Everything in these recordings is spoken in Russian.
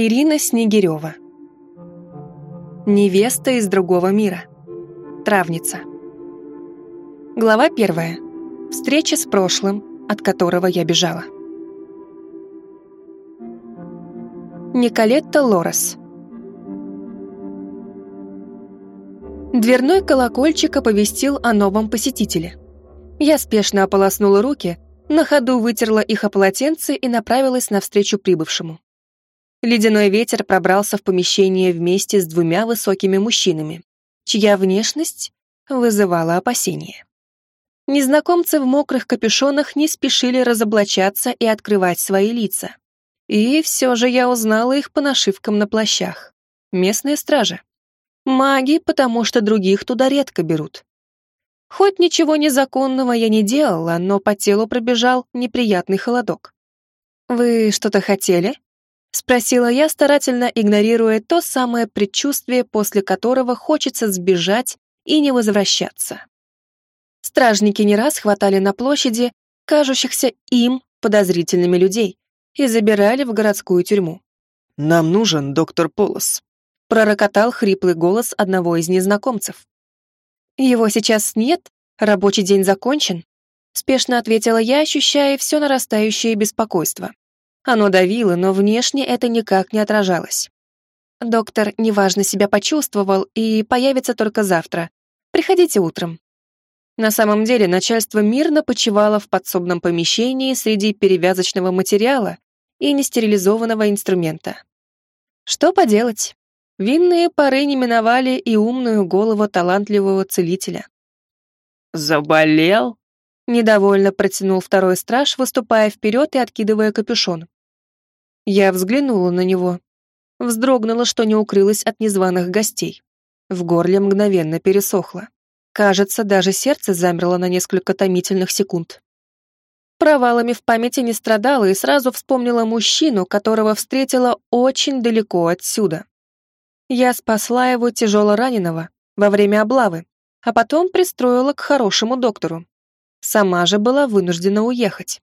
Ирина Снегирева. Невеста из другого мира. Травница. Глава первая. Встреча с прошлым, от которого я бежала. Николетта Лорес. Дверной колокольчик оповестил о новом посетителе. Я спешно ополоснула руки, на ходу вытерла их о полотенце и направилась навстречу прибывшему. Ледяной ветер пробрался в помещение вместе с двумя высокими мужчинами, чья внешность вызывала опасения. Незнакомцы в мокрых капюшонах не спешили разоблачаться и открывать свои лица. И все же я узнала их по нашивкам на плащах. Местные стражи. Маги, потому что других туда редко берут. Хоть ничего незаконного я не делала, но по телу пробежал неприятный холодок. «Вы что-то хотели?» — спросила я, старательно игнорируя то самое предчувствие, после которого хочется сбежать и не возвращаться. Стражники не раз хватали на площади кажущихся им подозрительными людей и забирали в городскую тюрьму. «Нам нужен доктор Полос», — пророкотал хриплый голос одного из незнакомцев. «Его сейчас нет? Рабочий день закончен?» — спешно ответила я, ощущая все нарастающее беспокойство. Оно давило, но внешне это никак не отражалось. Доктор неважно себя почувствовал и появится только завтра. Приходите утром. На самом деле начальство мирно почивало в подсобном помещении среди перевязочного материала и нестерилизованного инструмента. Что поделать? Винные пары не миновали и умную голову талантливого целителя. «Заболел?» Недовольно протянул второй страж, выступая вперед и откидывая капюшон. Я взглянула на него. Вздрогнула, что не укрылась от незваных гостей. В горле мгновенно пересохло. Кажется, даже сердце замерло на несколько томительных секунд. Провалами в памяти не страдала и сразу вспомнила мужчину, которого встретила очень далеко отсюда. Я спасла его тяжело раненого во время облавы, а потом пристроила к хорошему доктору. Сама же была вынуждена уехать.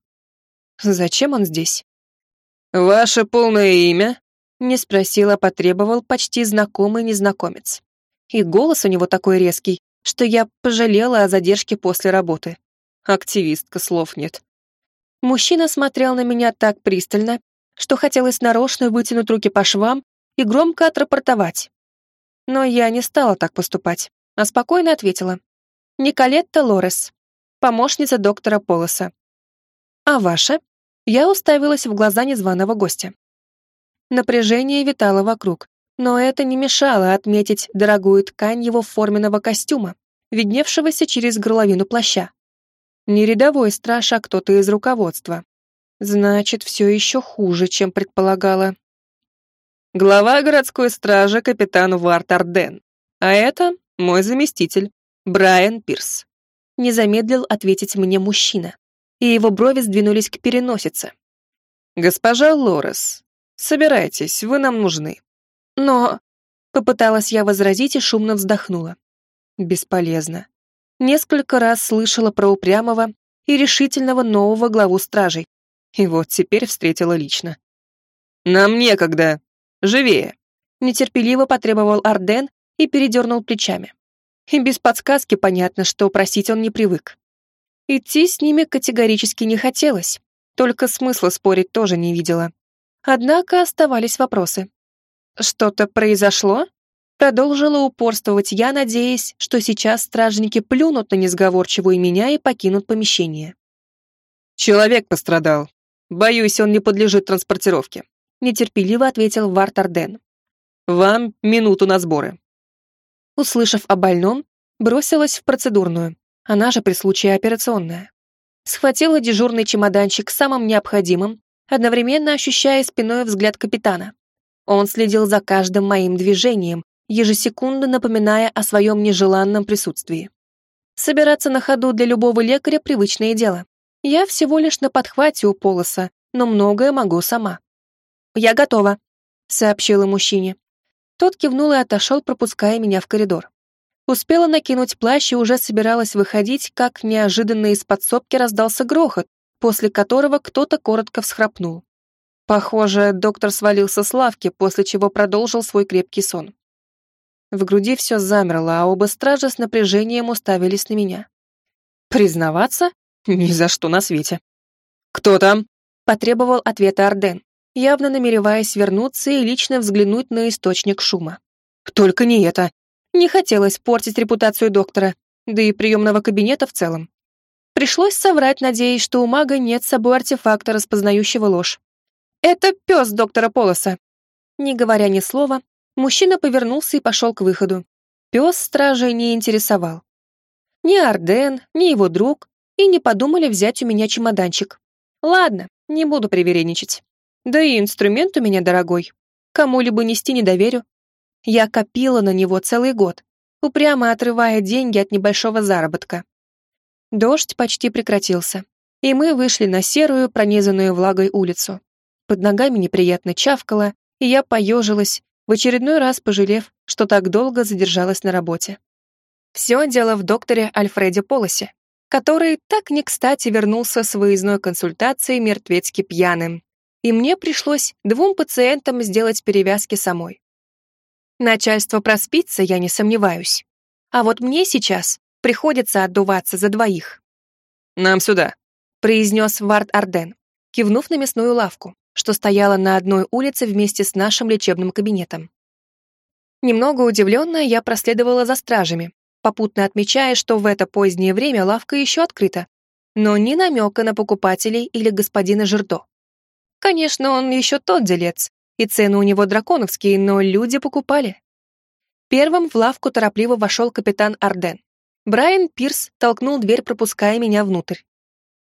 Зачем он здесь? «Ваше полное имя?» Не спросил, а потребовал почти знакомый незнакомец. И голос у него такой резкий, что я пожалела о задержке после работы. Активистка, слов нет. Мужчина смотрел на меня так пристально, что хотелось нарочно вытянуть руки по швам и громко отрапортовать. Но я не стала так поступать, а спокойно ответила. Николетта Лорес, помощница доктора Полоса. А ваша? Я уставилась в глаза незваного гостя. Напряжение витало вокруг, но это не мешало отметить дорогую ткань его форменного костюма, видневшегося через горловину плаща. Не рядовой страж, а кто-то из руководства. Значит, все еще хуже, чем предполагала. Глава городской стражи капитан Варт. А это мой заместитель, Брайан Пирс. Не замедлил ответить мне мужчина и его брови сдвинулись к переносице. «Госпожа Лорес, собирайтесь, вы нам нужны». «Но...» — попыталась я возразить и шумно вздохнула. «Бесполезно. Несколько раз слышала про упрямого и решительного нового главу стражей. И вот теперь встретила лично. «Нам некогда. Живее!» Нетерпеливо потребовал Арден и передернул плечами. И без подсказки понятно, что просить он не привык. Идти с ними категорически не хотелось, только смысла спорить тоже не видела. Однако оставались вопросы. «Что-то произошло?» Продолжила упорствовать я, надеясь, что сейчас стражники плюнут на несговорчивую меня и покинут помещение. «Человек пострадал. Боюсь, он не подлежит транспортировке», нетерпеливо ответил Вартарден. «Вам минуту на сборы». Услышав о больном, бросилась в процедурную, она же при случае операционная. Схватила дежурный чемоданчик с самым необходимым, одновременно ощущая спиной взгляд капитана. Он следил за каждым моим движением, ежесекундно напоминая о своем нежеланном присутствии. Собираться на ходу для любого лекаря – привычное дело. Я всего лишь на подхвате у полоса, но многое могу сама. «Я готова», — сообщила мужчине. Тот кивнул и отошел, пропуская меня в коридор. Успела накинуть плащ и уже собиралась выходить, как неожиданно из подсобки раздался грохот, после которого кто-то коротко всхрапнул. Похоже, доктор свалился с лавки, после чего продолжил свой крепкий сон. В груди все замерло, а оба стража с напряжением уставились на меня. Признаваться? Ни за что на свете. «Кто там?» — потребовал ответа Арден, явно намереваясь вернуться и лично взглянуть на источник шума. Только не это. Не хотелось портить репутацию доктора, да и приемного кабинета в целом. Пришлось соврать, надеясь, что у мага нет с собой артефакта, распознающего ложь. «Это пес доктора Полоса». Не говоря ни слова, мужчина повернулся и пошел к выходу. Пес стражей не интересовал. Ни Арден, ни его друг и не подумали взять у меня чемоданчик. Ладно, не буду привередничать. Да и инструмент у меня дорогой. Кому-либо нести не доверю. Я копила на него целый год, упрямо отрывая деньги от небольшого заработка. Дождь почти прекратился, и мы вышли на серую, пронизанную влагой улицу. Под ногами неприятно чавкало, и я поежилась, в очередной раз пожалев, что так долго задержалась на работе. Все дело в докторе Альфреде Полосе, который так не кстати вернулся с выездной консультацией мертвецки пьяным, и мне пришлось двум пациентам сделать перевязки самой. Начальство проспится, я не сомневаюсь. А вот мне сейчас приходится отдуваться за двоих. «Нам сюда», — произнес Вард Арден, кивнув на мясную лавку, что стояла на одной улице вместе с нашим лечебным кабинетом. Немного удивленная, я проследовала за стражами, попутно отмечая, что в это позднее время лавка еще открыта, но ни намека на покупателей или господина Жердо. Конечно, он еще тот делец, и цены у него драконовские, но люди покупали. Первым в лавку торопливо вошел капитан Арден. Брайан Пирс толкнул дверь, пропуская меня внутрь.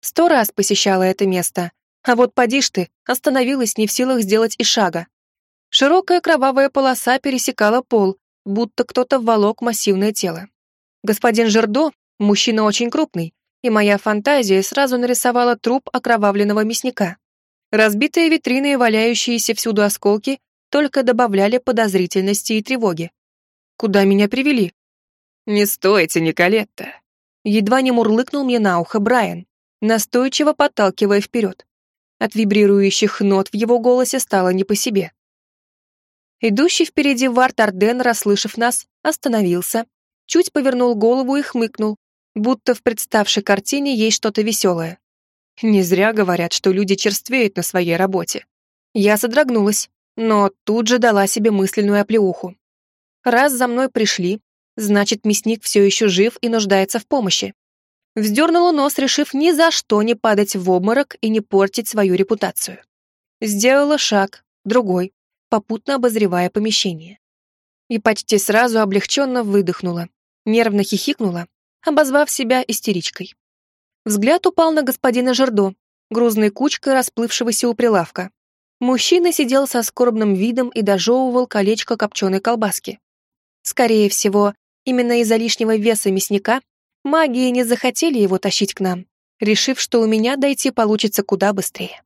Сто раз посещала это место, а вот поди ж ты, остановилась не в силах сделать и шага. Широкая кровавая полоса пересекала пол, будто кто-то волок массивное тело. Господин Жердо, мужчина очень крупный, и моя фантазия сразу нарисовала труп окровавленного мясника. Разбитые витрины и валяющиеся всюду осколки только добавляли подозрительности и тревоги. Куда меня привели? «Не стойте, Николетта!» Едва не мурлыкнул мне на ухо Брайан, настойчиво подталкивая вперед. От вибрирующих нот в его голосе стало не по себе. Идущий впереди Варт Арден, расслышав нас, остановился, чуть повернул голову и хмыкнул, будто в представшей картине есть что-то веселое. Не зря говорят, что люди черствеют на своей работе. Я содрогнулась, но тут же дала себе мысленную оплеуху. Раз за мной пришли, значит, мясник все еще жив и нуждается в помощи. Вздернула нос, решив ни за что не падать в обморок и не портить свою репутацию. Сделала шаг, другой, попутно обозревая помещение. И почти сразу облегченно выдохнула, нервно хихикнула, обозвав себя истеричкой. Взгляд упал на господина Жердо, грузной кучкой расплывшегося у прилавка. Мужчина сидел со скорбным видом и дожевывал колечко копченой колбаски. Скорее всего, именно из-за лишнего веса мясника Магии не захотели его тащить к нам, решив, что у меня дойти получится куда быстрее.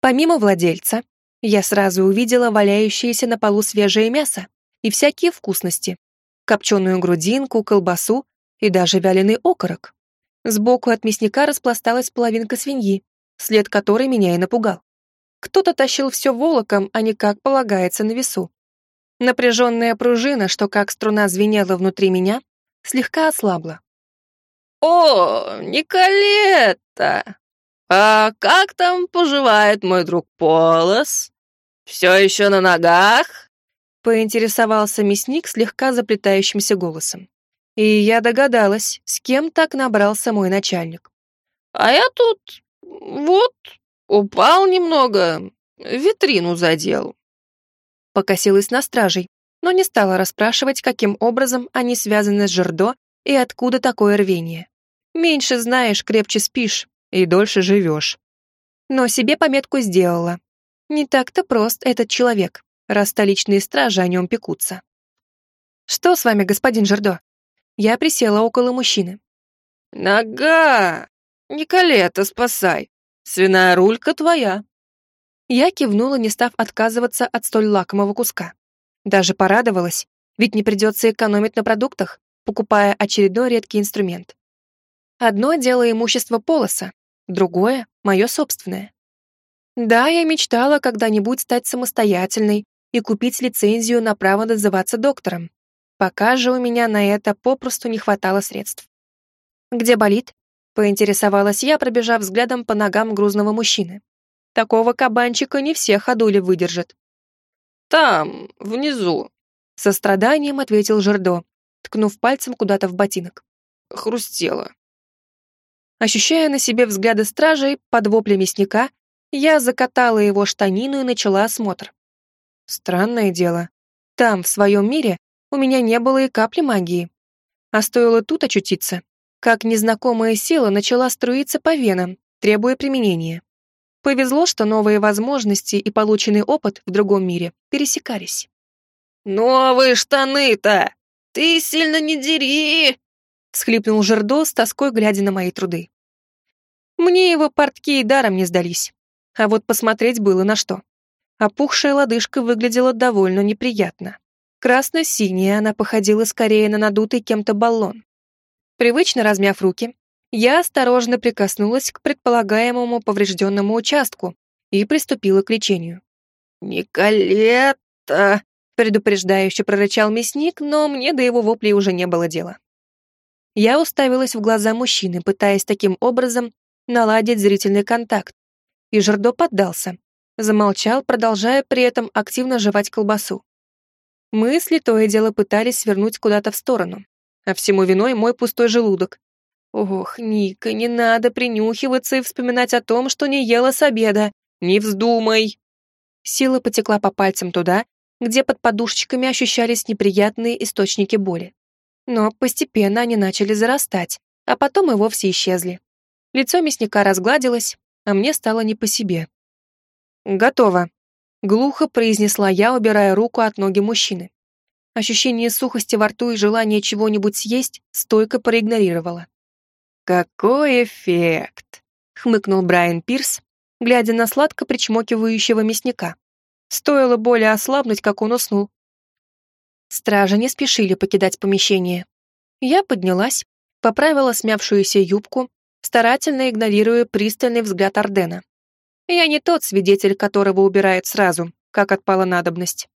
Помимо владельца, я сразу увидела валяющееся на полу свежее мясо и всякие вкусности, копченую грудинку, колбасу и даже вяленый окорок. Сбоку от мясника распласталась половинка свиньи, след которой меня и напугал. Кто-то тащил все волоком, а не как полагается на весу. Напряженная пружина, что как струна звенела внутри меня, слегка ослабла. «О, Николетта! А как там поживает мой друг Полос? Все еще на ногах?» Поинтересовался мясник слегка заплетающимся голосом. И я догадалась, с кем так набрался мой начальник. «А я тут вот упал немного, витрину задел». Покосилась на стражей, но не стала расспрашивать, каким образом они связаны с Жердо и откуда такое рвение. Меньше знаешь, крепче спишь и дольше живешь. Но себе пометку сделала. Не так-то прост этот человек, раз столичные стражи о нем пекутся. «Что с вами, господин Жердо?» Я присела около мужчины. «Нога! Николета, спасай! Свиная рулька твоя!» Я кивнула, не став отказываться от столь лакомого куска. Даже порадовалась, ведь не придется экономить на продуктах, покупая очередной редкий инструмент. Одно дело имущество Полоса, другое — мое собственное. Да, я мечтала когда-нибудь стать самостоятельной и купить лицензию на право называться доктором. Пока же у меня на это попросту не хватало средств. «Где болит?» — поинтересовалась я, пробежав взглядом по ногам грузного мужчины. Такого кабанчика не все ходули выдержат. «Там, внизу», — со страданием ответил Жердо, ткнув пальцем куда-то в ботинок. Хрустело. Ощущая на себе взгляды стражей под вопли мясника, я закатала его штанину и начала осмотр. Странное дело. Там, в своем мире, у меня не было и капли магии. А стоило тут очутиться, как незнакомая сила начала струиться по венам, требуя применения. Повезло, что новые возможности и полученный опыт в другом мире пересекались. «Новые штаны-то! Ты сильно не дери!» — всхлипнул Жердо с тоской, глядя на мои труды. Мне его портки и даром не сдались. А вот посмотреть было на что. Опухшая лодыжка выглядела довольно неприятно. Красно-синяя она походила скорее на надутый кем-то баллон. Привычно размяв руки, я осторожно прикоснулась к предполагаемому поврежденному участку и приступила к лечению. «Николетта!» — предупреждающе прорычал мясник, но мне до его воплей уже не было дела. Я уставилась в глаза мужчины, пытаясь таким образом наладить зрительный контакт, и Жердо поддался. Замолчал, продолжая при этом активно жевать колбасу. Мысли то и дело пытались свернуть куда-то в сторону, а всему виной мой пустой желудок. Ох, Ника, не надо принюхиваться и вспоминать о том, что не ела с обеда. Не вздумай. Сила потекла по пальцам туда, где под подушечками ощущались неприятные источники боли. Но постепенно они начали зарастать, а потом и вовсе исчезли. Лицо мясника разгладилось, а мне стало не по себе. «Готово», — глухо произнесла я, убирая руку от ноги мужчины. Ощущение сухости во рту и желание чего-нибудь съесть стойко проигнорировала. «Какой эффект!» — хмыкнул Брайан Пирс, глядя на сладко причмокивающего мясника. Стоило более ослабнуть, как он уснул. Стражи не спешили покидать помещение. Я поднялась, поправила смявшуюся юбку, старательно игнорируя пристальный взгляд Ордена. Я не тот свидетель, которого убирают сразу, как отпала надобность.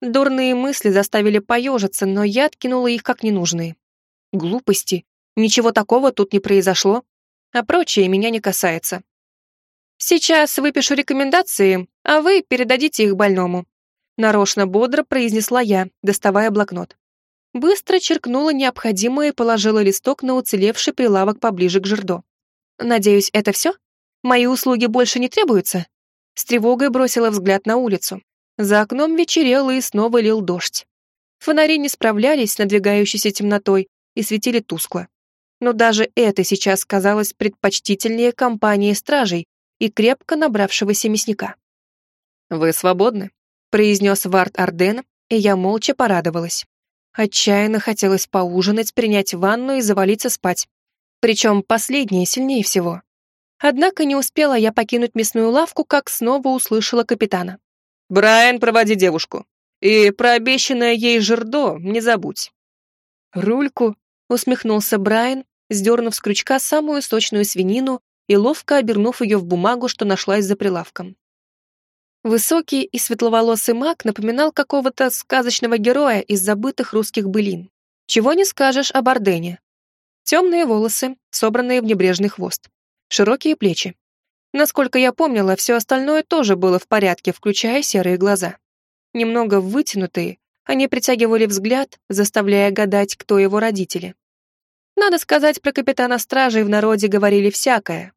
Дурные мысли заставили поежиться, но я откинула их как ненужные. Глупости. Ничего такого тут не произошло, а прочее меня не касается. Сейчас выпишу рекомендации, а вы передадите их больному. Нарочно бодро произнесла я, доставая блокнот. Быстро черкнула необходимое и положила листок на уцелевший прилавок поближе к жердо. «Надеюсь, это все? Мои услуги больше не требуются?» С тревогой бросила взгляд на улицу. За окном вечерело и снова лил дождь. Фонари не справлялись с надвигающейся темнотой и светили тускло. Но даже это сейчас казалось предпочтительнее компании стражей и крепко набравшегося мясника. «Вы свободны», — произнес Вард Арден, и я молча порадовалась. Отчаянно хотелось поужинать, принять ванну и завалиться спать. Причем последнее сильнее всего. Однако не успела я покинуть мясную лавку, как снова услышала капитана. «Брайан, проводи девушку. И про обещанное ей жердо не забудь». «Рульку?» — усмехнулся Брайан, сдернув с крючка самую сочную свинину и ловко обернув ее в бумагу, что нашлась за прилавком. Высокий и светловолосый маг напоминал какого-то сказочного героя из забытых русских былин. Чего не скажешь об Ордене. Темные волосы, собранные в небрежный хвост. Широкие плечи. Насколько я помнила, все остальное тоже было в порядке, включая серые глаза. Немного вытянутые, они притягивали взгляд, заставляя гадать, кто его родители. Надо сказать, про капитана стражей в народе говорили всякое.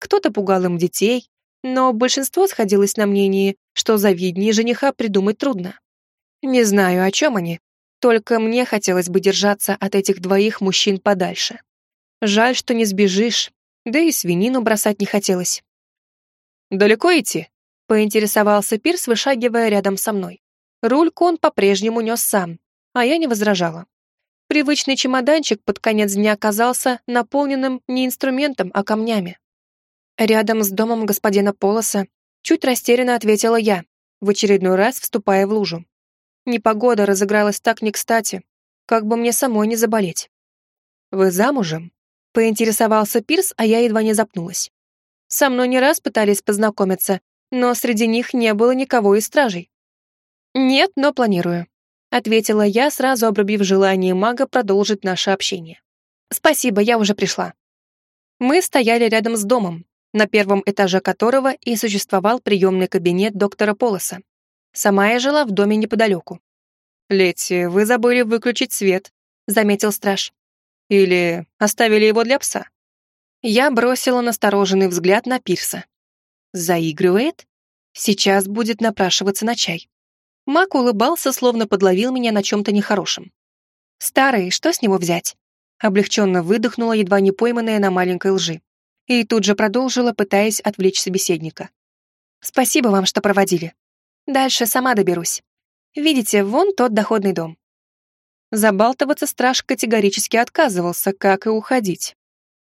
Кто-то пугал им детей, но большинство сходилось на мнении, что завиднее жениха придумать трудно. Не знаю, о чем они, только мне хотелось бы держаться от этих двоих мужчин подальше. Жаль, что не сбежишь, да и свинину бросать не хотелось. «Далеко идти?» — поинтересовался Пирс, вышагивая рядом со мной. Рульку он по-прежнему нес сам, а я не возражала. Привычный чемоданчик под конец дня оказался наполненным не инструментом, а камнями. Рядом с домом господина Полоса чуть растерянно ответила я, в очередной раз вступая в лужу. Непогода разыгралась так не кстати, как бы мне самой не заболеть. «Вы замужем?» — поинтересовался Пирс, а я едва не запнулась. Со мной не раз пытались познакомиться, но среди них не было никого из стражей. «Нет, но планирую», — ответила я, сразу обрубив желание мага продолжить наше общение. «Спасибо, я уже пришла». Мы стояли рядом с домом, на первом этаже которого и существовал приемный кабинет доктора Полоса. Сама я жила в доме неподалеку. «Летти, вы забыли выключить свет», — заметил страж. «Или оставили его для пса?» Я бросила настороженный взгляд на Пирса. Заигрывает? Сейчас будет напрашиваться на чай. Мак улыбался, словно подловил меня на чем-то нехорошем. «Старый, что с него взять?» Облегченно выдохнула, едва не пойманная на маленькой лжи. И тут же продолжила, пытаясь отвлечь собеседника. «Спасибо вам, что проводили. Дальше сама доберусь. Видите, вон тот доходный дом». Забалтываться страж категорически отказывался, как и уходить.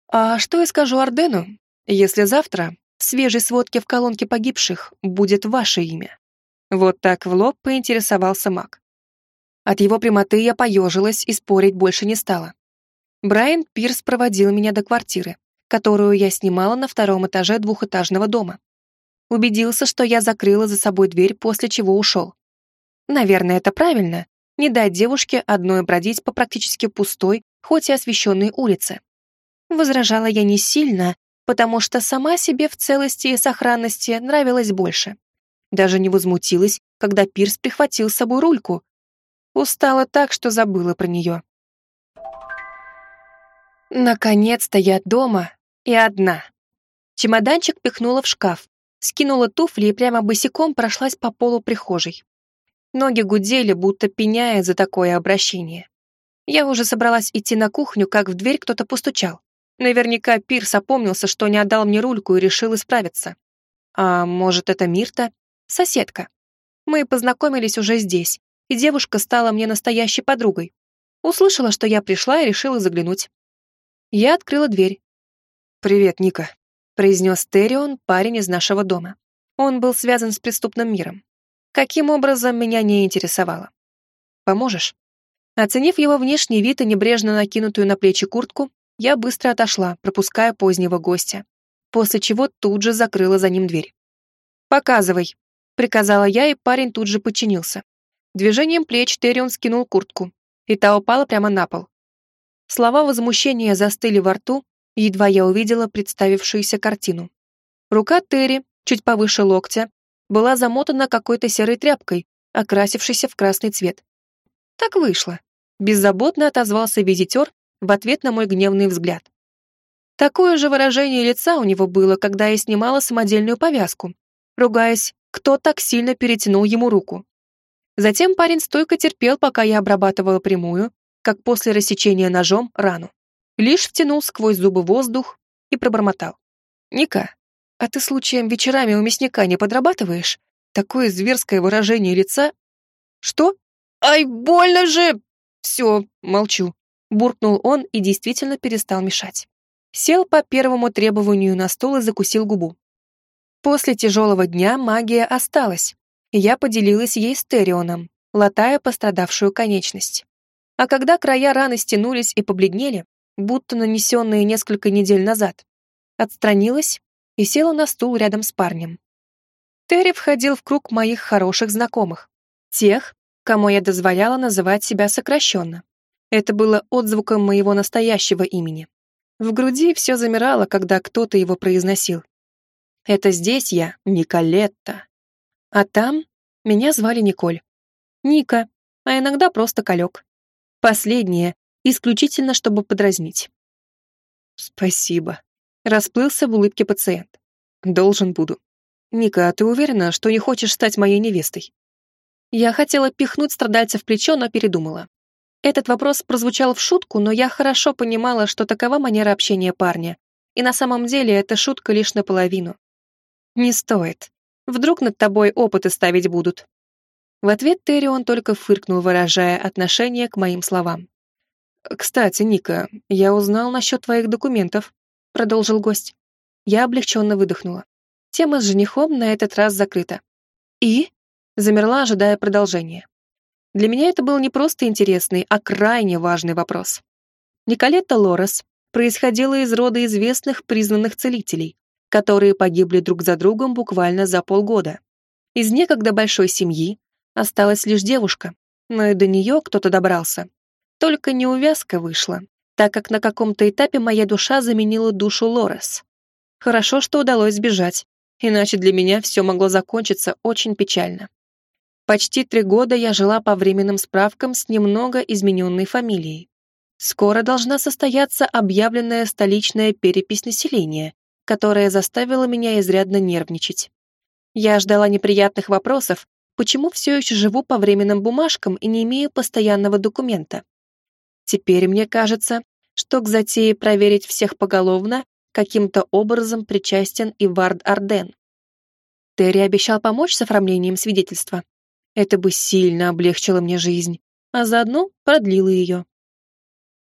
«А что я скажу Ардену, если завтра в свежей сводке в колонке погибших будет ваше имя?» Вот так в лоб поинтересовался маг. От его прямоты я поежилась и спорить больше не стала. Брайан Пирс проводил меня до квартиры, которую я снимала на втором этаже двухэтажного дома. Убедился, что я закрыла за собой дверь, после чего ушел. Наверное, это правильно, не дать девушке одной бродить по практически пустой, хоть и освещенной улице. Возражала я не сильно, потому что сама себе в целости и сохранности нравилась больше. Даже не возмутилась, когда Пирс прихватил с собой рульку. Устала так, что забыла про нее. Наконец-то я дома и одна. Чемоданчик пихнула в шкаф, скинула туфли и прямо босиком прошлась по полу прихожей. Ноги гудели, будто пеняя за такое обращение. Я уже собралась идти на кухню, как в дверь кто-то постучал. Наверняка Пирс опомнился, что не отдал мне рульку и решил исправиться. А может, это Мирта? Соседка. Мы познакомились уже здесь, и девушка стала мне настоящей подругой. Услышала, что я пришла и решила заглянуть. Я открыла дверь. «Привет, Ника», — произнес Терион, парень из нашего дома. Он был связан с преступным миром. Каким образом, меня не интересовало. «Поможешь?» Оценив его внешний вид и небрежно накинутую на плечи куртку, я быстро отошла, пропуская позднего гостя, после чего тут же закрыла за ним дверь. «Показывай», приказала я, и парень тут же подчинился. Движением плеч Террион скинул куртку, и та упала прямо на пол. Слова возмущения застыли во рту, едва я увидела представившуюся картину. Рука Терри, чуть повыше локтя, была замотана какой-то серой тряпкой, окрасившейся в красный цвет. Так вышло. Беззаботно отозвался визитер в ответ на мой гневный взгляд. Такое же выражение лица у него было, когда я снимала самодельную повязку, ругаясь кто так сильно перетянул ему руку. Затем парень стойко терпел, пока я обрабатывала прямую, как после рассечения ножом, рану. Лишь втянул сквозь зубы воздух и пробормотал. «Ника, а ты случаем вечерами у мясника не подрабатываешь? Такое зверское выражение лица...» «Что? Ай, больно же!» «Все, молчу», — буркнул он и действительно перестал мешать. Сел по первому требованию на стол и закусил губу. После тяжелого дня магия осталась, я поделилась ей с Терионом, латая пострадавшую конечность. А когда края раны стянулись и побледнели, будто нанесенные несколько недель назад, отстранилась и села на стул рядом с парнем. Терри входил в круг моих хороших знакомых, тех, кому я дозволяла называть себя сокращенно. Это было отзвуком моего настоящего имени. В груди все замирало, когда кто-то его произносил. Это здесь я Николетта. А там меня звали Николь. Ника, а иногда просто Калек. Последнее, исключительно чтобы подразнить. Спасибо. Расплылся в улыбке пациент. Должен буду. Ника, а ты уверена, что не хочешь стать моей невестой? Я хотела пихнуть страдальца в плечо, но передумала. Этот вопрос прозвучал в шутку, но я хорошо понимала, что такова манера общения парня, и на самом деле эта шутка лишь наполовину. «Не стоит. Вдруг над тобой опыты ставить будут». В ответ Террион только фыркнул, выражая отношение к моим словам. «Кстати, Ника, я узнал насчет твоих документов», — продолжил гость. Я облегченно выдохнула. Тема с женихом на этот раз закрыта. «И?» — замерла, ожидая продолжения. Для меня это был не просто интересный, а крайне важный вопрос. Николетта Лорес происходила из рода известных признанных целителей, которые погибли друг за другом буквально за полгода. Из некогда большой семьи осталась лишь девушка, но и до нее кто-то добрался. Только неувязка вышла, так как на каком-то этапе моя душа заменила душу Лорес. Хорошо, что удалось сбежать, иначе для меня все могло закончиться очень печально. Почти три года я жила по временным справкам с немного измененной фамилией. Скоро должна состояться объявленная столичная перепись населения, которая заставила меня изрядно нервничать. Я ждала неприятных вопросов, почему все еще живу по временным бумажкам и не имею постоянного документа. Теперь мне кажется, что к затее проверить всех поголовно каким-то образом причастен и Вард Арден. Терри обещал помочь с оформлением свидетельства. Это бы сильно облегчило мне жизнь, а заодно продлило ее.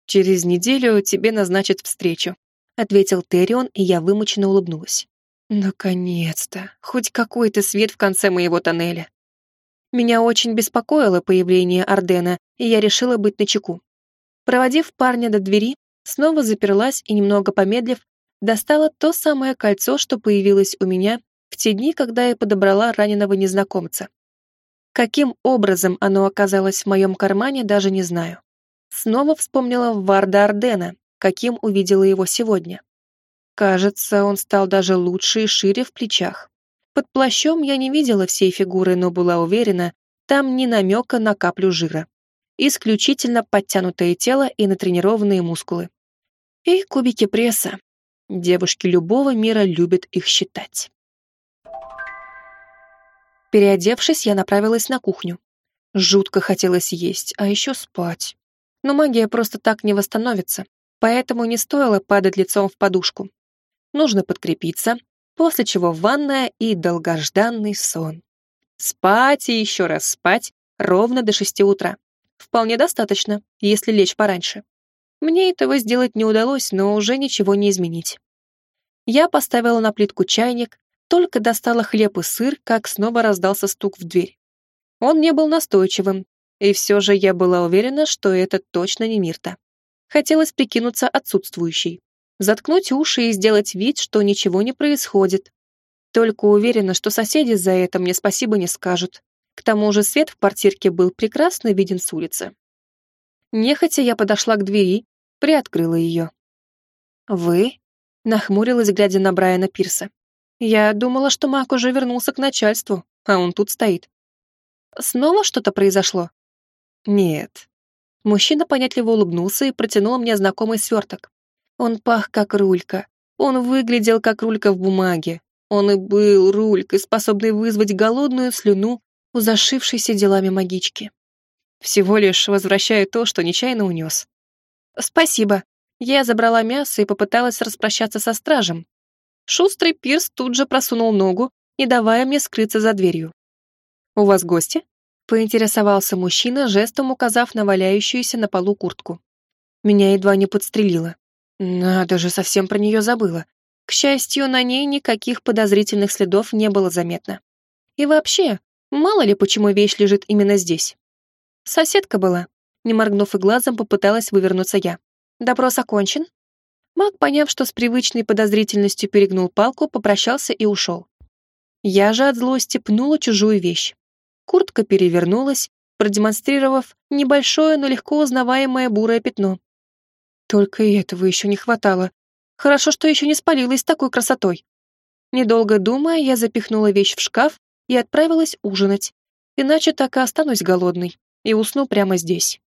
«Через неделю тебе назначат встречу», — ответил Террион, и я вымученно улыбнулась. «Наконец-то! Хоть какой-то свет в конце моего тоннеля!» Меня очень беспокоило появление Ардена, и я решила быть начеку. Проводив парня до двери, снова заперлась и, немного помедлив, достала то самое кольцо, что появилось у меня в те дни, когда я подобрала раненого незнакомца. Каким образом оно оказалось в моем кармане, даже не знаю. Снова вспомнила Варда Ардена, каким увидела его сегодня. Кажется, он стал даже лучше и шире в плечах. Под плащом я не видела всей фигуры, но была уверена, там ни намека на каплю жира. Исключительно подтянутое тело и натренированные мускулы. И кубики пресса. Девушки любого мира любят их считать. Переодевшись, я направилась на кухню. Жутко хотелось есть, а еще спать. Но магия просто так не восстановится, поэтому не стоило падать лицом в подушку. Нужно подкрепиться, после чего ванная и долгожданный сон. Спать и еще раз спать ровно до шести утра. Вполне достаточно, если лечь пораньше. Мне этого сделать не удалось, но уже ничего не изменить. Я поставила на плитку чайник, только достала хлеб и сыр, как снова раздался стук в дверь. Он не был настойчивым, и все же я была уверена, что это точно не Мирта. Хотелось прикинуться отсутствующей, заткнуть уши и сделать вид, что ничего не происходит. Только уверена, что соседи за это мне спасибо не скажут. К тому же свет в квартирке был прекрасно виден с улицы. Нехотя я подошла к двери, приоткрыла ее. «Вы?» — нахмурилась, глядя на Брайана Пирса. «Я думала, что Мак уже вернулся к начальству, а он тут стоит». «Снова что-то произошло?» «Нет». Мужчина понятливо улыбнулся и протянул мне знакомый сверток. Он пах, как рулька. Он выглядел, как рулька в бумаге. Он и был рулькой, способной вызвать голодную слюну у зашившейся делами магички. Всего лишь возвращаю то, что нечаянно унес. «Спасибо». Я забрала мясо и попыталась распрощаться со стражем. Шустрый пирс тут же просунул ногу, не давая мне скрыться за дверью. «У вас гости?» — поинтересовался мужчина, жестом указав на валяющуюся на полу куртку. Меня едва не подстрелило. Надо же, совсем про нее забыла. К счастью, на ней никаких подозрительных следов не было заметно. И вообще, мало ли почему вещь лежит именно здесь. Соседка была. Не моргнув и глазом, попыталась вывернуться я. Допрос окончен. Маг, поняв, что с привычной подозрительностью перегнул палку, попрощался и ушел. Я же от злости пнула чужую вещь. Куртка перевернулась, продемонстрировав небольшое, но легко узнаваемое бурое пятно. Только и этого еще не хватало. Хорошо, что еще не спалилась такой красотой. Недолго думая, я запихнула вещь в шкаф и отправилась ужинать, иначе так и останусь голодной и усну прямо здесь.